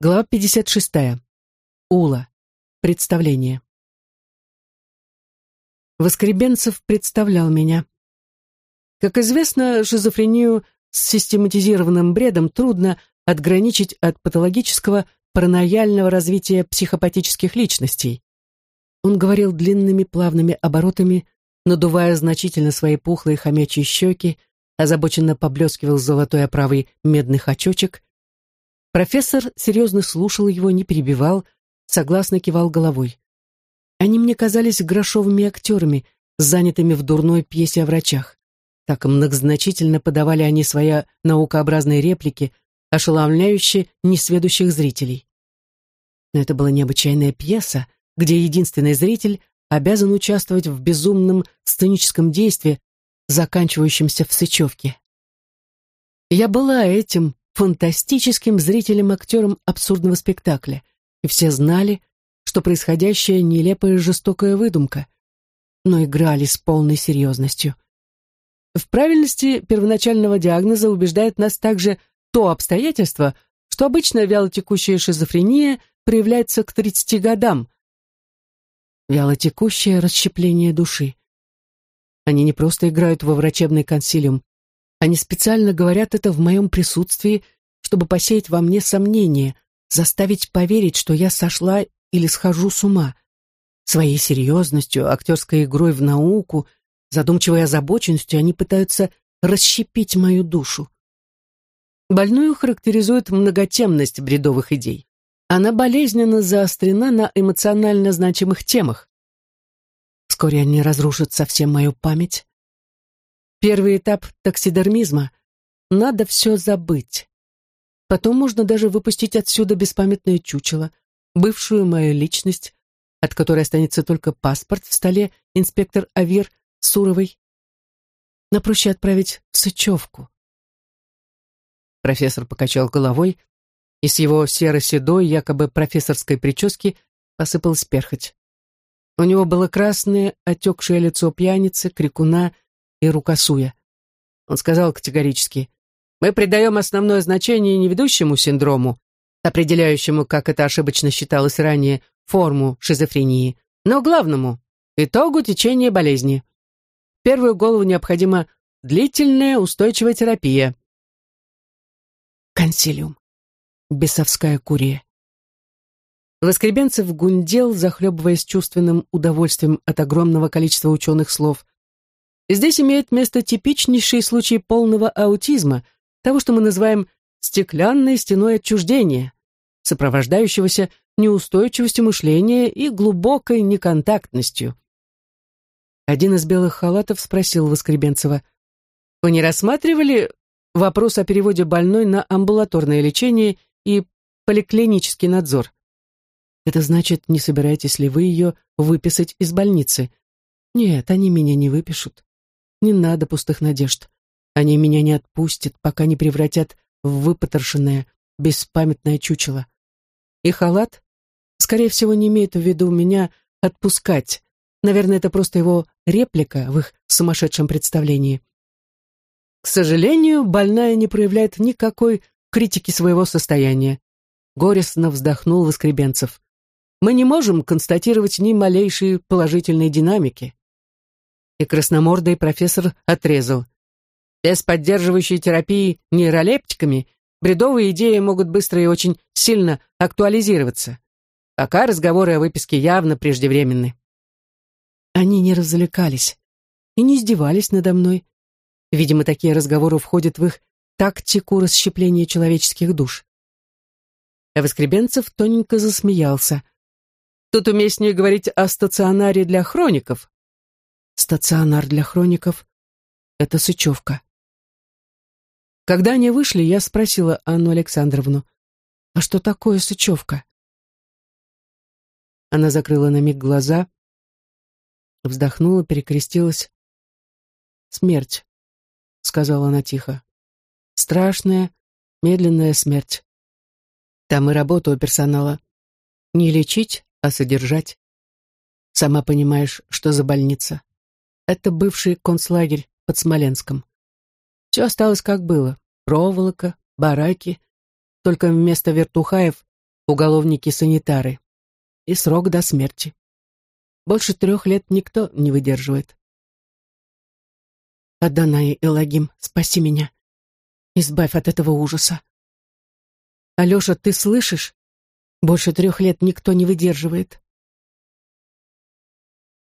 Глава 56. Ула. Представление. Воскребенцев представлял меня. Как известно, шизофрению с систематизированным бредом трудно отграничить от патологического паранояльного развития психопатических личностей. Он говорил длинными плавными оборотами, надувая значительно свои пухлые хомячьи щеки, озабоченно поблескивал золотой оправой медных очечек, Профессор серьезно слушал его, не перебивал, согласно кивал головой. Они мне казались грошовыми актерами, занятыми в дурной пьесе о врачах. Так многозначительно подавали они свои наукообразные реплики, ошеломляющие несведущих зрителей. Но это была необычайная пьеса, где единственный зритель обязан участвовать в безумном сценическом действии, заканчивающемся в сычевке. Я была этим фантастическим зрителем-актером абсурдного спектакля, и все знали, что происходящее нелепая жестокая выдумка, но играли с полной серьезностью. В правильности первоначального диагноза убеждает нас также то обстоятельство, что обычно вялотекущая шизофрения проявляется к 30 годам. Вялотекущее расщепление души. Они не просто играют во врачебный консилиум, они специально говорят это в моем присутствии, чтобы посеять во мне сомнения, заставить поверить, что я сошла или схожу с ума. Своей серьезностью, актерской игрой в науку, задумчивой озабоченностью они пытаются расщепить мою душу. Больную характеризует многотемность бредовых идей. Она болезненно заострена на эмоционально значимых темах. Вскоре они разрушат совсем мою память, Первый этап таксидермизма. Надо все забыть. Потом можно даже выпустить отсюда беспамятное чучело, бывшую мою личность, от которой останется только паспорт в столе инспектор Авир Суровой. На проще отправить в Сычевку. Профессор покачал головой, и с его серо-седой, якобы профессорской прически посыпалась перхоть. У него было красное, отекшее лицо пьяницы, крикуна, и рукосуя. Он сказал категорически, «Мы придаем основное значение не ведущему синдрому, определяющему, как это ошибочно считалось ранее, форму шизофрении, но главному – итогу течения болезни. В первую голову необходима длительная устойчивая терапия». Консилиум. Бесовская курия. Воскребенцев гундел, захлебываясь чувственным удовольствием от огромного количества ученых слов – Здесь имеет место типичнейший случай полного аутизма, того, что мы называем стеклянной стеной отчуждения, сопровождающегося неустойчивостью мышления и глубокой неконтактностью. Один из белых халатов спросил Воскребенцева, «Вы не рассматривали вопрос о переводе больной на амбулаторное лечение и поликлинический надзор? Это значит, не собираетесь ли вы ее выписать из больницы? Нет, они меня не выпишут. Не надо пустых надежд. Они меня не отпустят, пока не превратят в выпотрошенное, беспамятное чучело. И халат, скорее всего, не имеет в виду меня отпускать. Наверное, это просто его реплика в их сумасшедшем представлении. К сожалению, больная не проявляет никакой критики своего состояния. Горестно вздохнул Воскребенцев. Мы не можем констатировать ни малейшей положительной динамики и красномордый профессор отрезал. Без поддерживающей терапии нейролептиками бредовые идеи могут быстро и очень сильно актуализироваться. Пока разговоры о выписке явно преждевременны. Они не развлекались и не издевались надо мной. Видимо, такие разговоры входят в их тактику расщепления человеческих душ. А Воскребенцев тоненько засмеялся. Тут уместнее говорить о стационаре для хроников, Стационар для хроников — это Сычевка. Когда они вышли, я спросила Анну Александровну, «А что такое Сычевка?» Она закрыла на миг глаза, вздохнула, перекрестилась. «Смерть», — сказала она тихо. «Страшная, медленная смерть. Там и работа у персонала. Не лечить, а содержать. Сама понимаешь, что за больница. Это бывший концлагерь под Смоленском. Все осталось как было. Проволока, бараки. Только вместо вертухаев уголовники-санитары. И срок до смерти. Больше трех лет никто не выдерживает. Адонай Элагим, спаси меня. Избавь от этого ужаса. Алеша, ты слышишь? Больше трех лет никто не выдерживает.